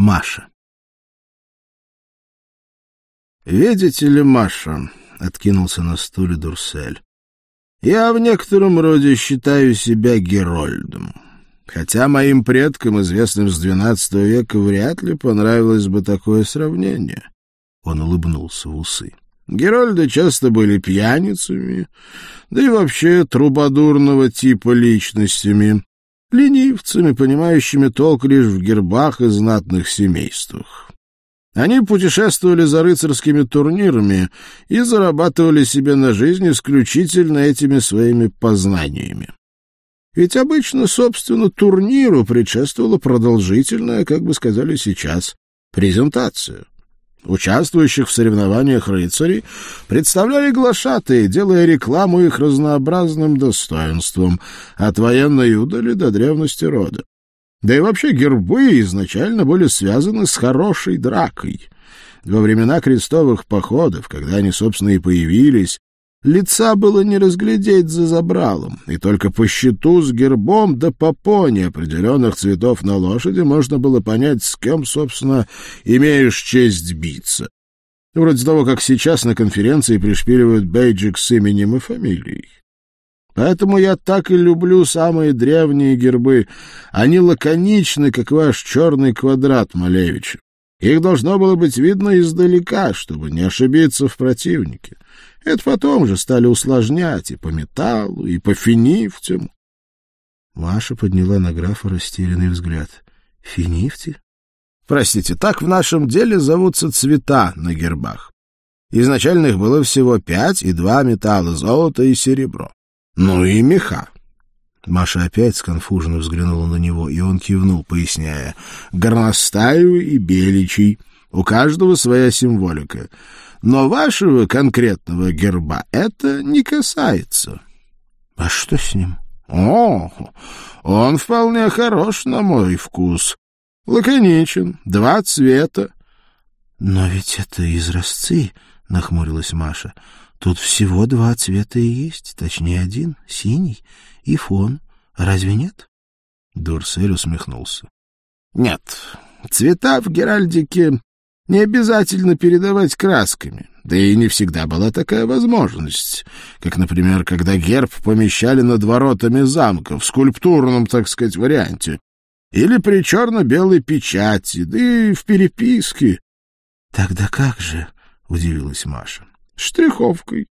Маша. «Видите ли, Маша?» — откинулся на стуле Дурсель. «Я в некотором роде считаю себя Герольдом. Хотя моим предкам, известным с XII века, вряд ли понравилось бы такое сравнение». Он улыбнулся в усы. Герольды часто были пьяницами, да и вообще трубадурного типа личностями, ленивцами, понимающими толк лишь в гербах и знатных семействах. Они путешествовали за рыцарскими турнирами и зарабатывали себе на жизнь исключительно этими своими познаниями. Ведь обычно, собственно, турниру предшествовала продолжительная, как бы сказали сейчас, презентация. Участвующих в соревнованиях рыцарей представляли глашатые, делая рекламу их разнообразным достоинством, от военной удали до древности рода. Да и вообще гербы изначально были связаны с хорошей дракой. Во времена крестовых походов, когда они, собственно, и появились, лица было не разглядеть за забралом, и только по щиту с гербом да по пони определенных цветов на лошади можно было понять, с кем, собственно, имеешь честь биться. Вроде того, как сейчас на конференции пришпиливают бейджик с именем и фамилией. Поэтому я так и люблю самые древние гербы. Они лаконичны, как ваш черный квадрат, Малевич. Их должно было быть видно издалека, чтобы не ошибиться в противнике. Это потом же стали усложнять и по металлу, и по финифтям. Маша подняла на графа растерянный взгляд. Финифти? Простите, так в нашем деле зовутся цвета на гербах. Изначально их было всего пять и два металла — золото и серебро. Ну и меха. Маша опять сконфуженно взглянула на него, и он кивнул, поясняя. «Горностаевый и беличий. У каждого своя символика. Но вашего конкретного герба это не касается». «А что с ним?» «О, он вполне хорош на мой вкус. Лаконичен, два цвета». «Но ведь это изразцы», — нахмурилась Маша. Тут всего два цвета и есть, точнее один, синий и фон. Разве нет? Дурсель усмехнулся. Нет, цвета в Геральдике не обязательно передавать красками. Да и не всегда была такая возможность. Как, например, когда герб помещали над воротами замка, в скульптурном, так сказать, варианте. Или при черно-белой печати, да и в переписке. — Тогда как же? — удивилась Маша штриховкой.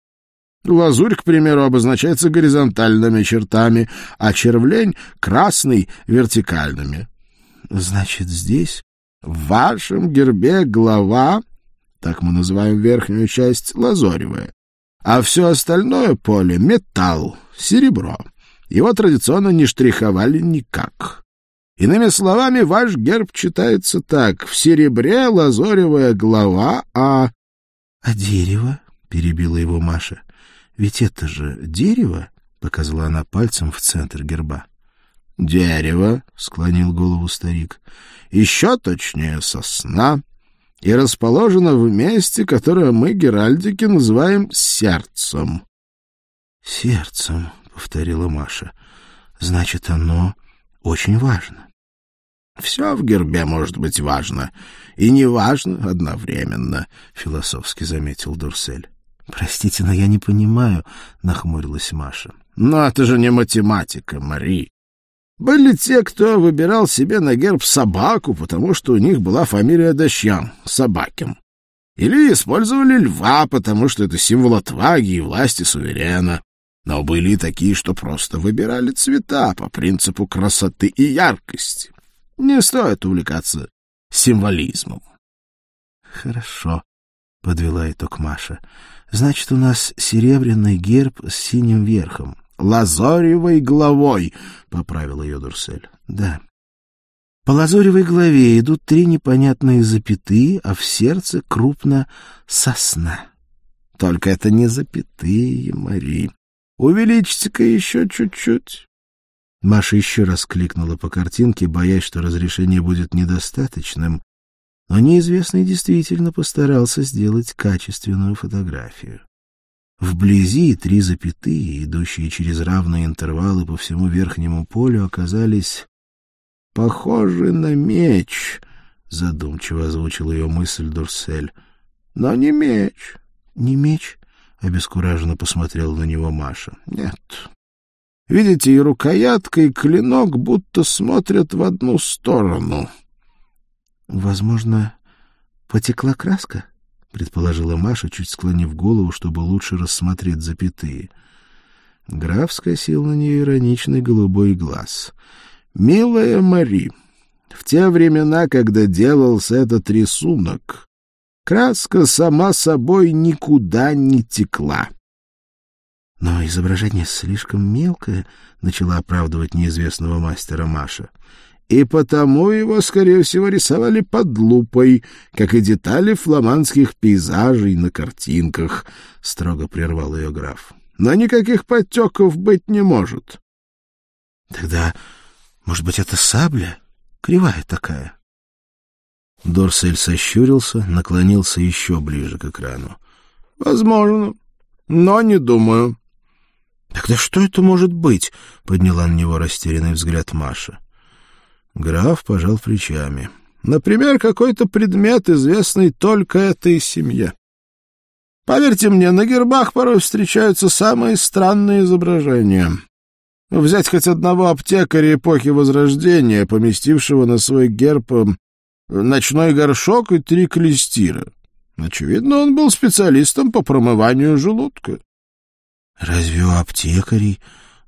Лазурь, к примеру, обозначается горизонтальными чертами, а червлень — красный — вертикальными. Значит, здесь в вашем гербе глава, так мы называем верхнюю часть, лазоревая, а все остальное поле — металл, серебро. Его традиционно не штриховали никак. Иными словами, ваш герб читается так. В серебре лазоревая глава, а... — А дерево? — перебила его Маша. — Ведь это же дерево, — показала она пальцем в центр герба. — Дерево, — склонил голову старик, — еще точнее сосна, и расположено в месте, которое мы, геральдики, называем сердцем. — Сердцем, — повторила Маша. — Значит, оно очень важно. — Все в гербе может быть важно, и не важно одновременно, — философски заметил Дурсель. Простите, но я не понимаю, нахмурилась Маша. Но это же не математика, Мари. Были те, кто выбирал себе на герб собаку, потому что у них была фамилия Дощан, Собакин. Или использовали льва, потому что это символ отваги и власти суверена. Но были такие, что просто выбирали цвета по принципу красоты и яркости. Не стоит увлекаться символизмом. — Хорошо, — подвела итог Маша. Значит, у нас серебряный герб с синим верхом. Лазоревой головой, — поправил ее Дурсель. Да. По лазоревой голове идут три непонятные запятые, а в сердце крупно сосна. Только это не запятые, Мари. Увеличьте-ка еще чуть-чуть. Маша еще раз кликнула по картинке, боясь, что разрешение будет недостаточным, но неизвестный действительно постарался сделать качественную фотографию. Вблизи три запятые, идущие через равные интервалы по всему верхнему полю, оказались похожи на меч, — задумчиво озвучил ее мысль Дурсель. — Но не меч. — Не меч? — обескураженно посмотрела на него Маша. — Нет. Видите, и рукоятка, и клинок будто смотрят в одну сторону. — Возможно, потекла краска? — предположила Маша, чуть склонив голову, чтобы лучше рассмотреть запятые. Граф скосил на нее ироничный голубой глаз. — Милая Мари, в те времена, когда делался этот рисунок, краска сама собой никуда не текла. Но изображение слишком мелкое, начала оправдывать неизвестного мастера Маша. И потому его, скорее всего, рисовали под лупой, как и детали фламандских пейзажей на картинках, — строго прервал ее граф. Но никаких подтеков быть не может. — Тогда, может быть, это сабля? Кривая такая. Дорсель сощурился, наклонился еще ближе к экрану. — Возможно, но не думаю. — Тогда что это может быть? — подняла на него растерянный взгляд Маша. Граф пожал плечами. — Например, какой-то предмет, известный только этой семье. Поверьте мне, на гербах порой встречаются самые странные изображения. Взять хоть одного аптекаря эпохи Возрождения, поместившего на свой герб эм, ночной горшок и три клестира. Очевидно, он был специалистом по промыванию желудка. — Разве у аптекарей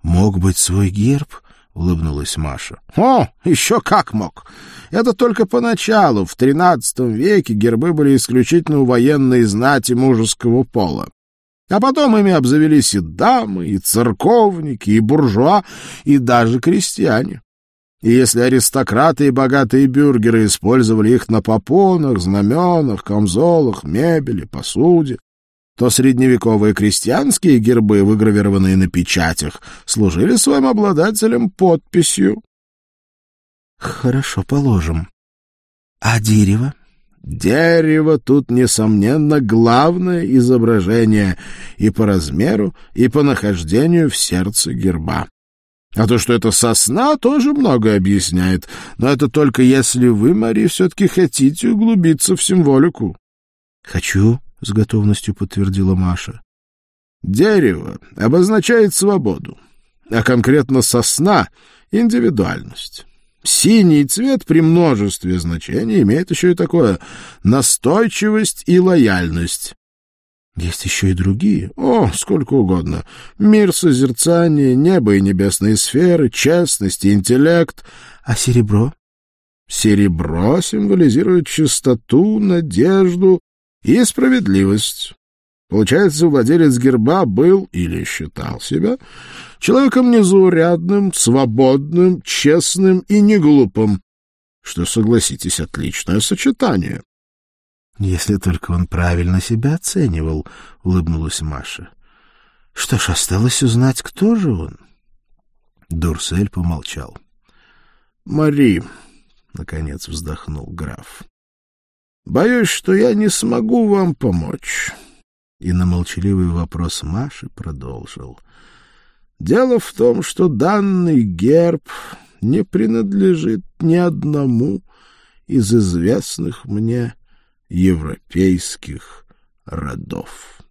мог быть свой герб? — улыбнулась Маша. — О, еще как мог! Это только поначалу, в XIII веке, гербы были исключительно у военной знати мужеского пола. А потом ими обзавелись и дамы, и церковники, и буржуа, и даже крестьяне. И если аристократы и богатые бюргеры использовали их на попонах, знаменах, камзолах, мебели, посуде, то средневековые крестьянские гербы, выгравированные на печатях, служили своим обладателям подписью. — Хорошо, положим. А дерево? Дерево тут, несомненно, главное изображение и по размеру, и по нахождению в сердце герба. А то, что это сосна, тоже многое объясняет, но это только если вы, Мари, все-таки хотите углубиться в символику. — Хочу, — с готовностью подтвердила Маша. — Дерево обозначает свободу, а конкретно сосна — индивидуальность. Синий цвет при множестве значений имеет еще и такое настойчивость и лояльность. Есть еще и другие. О, сколько угодно. Мир созерцания, небо и небесные сферы, честность и интеллект. А серебро? Серебро символизирует чистоту, надежду и справедливость. Получается, владелец герба был или считал себя человеком незаурядным, свободным, честным и неглупым, что, согласитесь, отличное сочетание. — Если только он правильно себя оценивал, — улыбнулась Маша. — Что ж, осталось узнать, кто же он. Дурсель помолчал. — Мари, — наконец вздохнул граф, — боюсь, что я не смогу вам помочь. И на молчаливый вопрос Маши продолжил. Дело в том, что данный герб не принадлежит ни одному из известных мне европейских родов.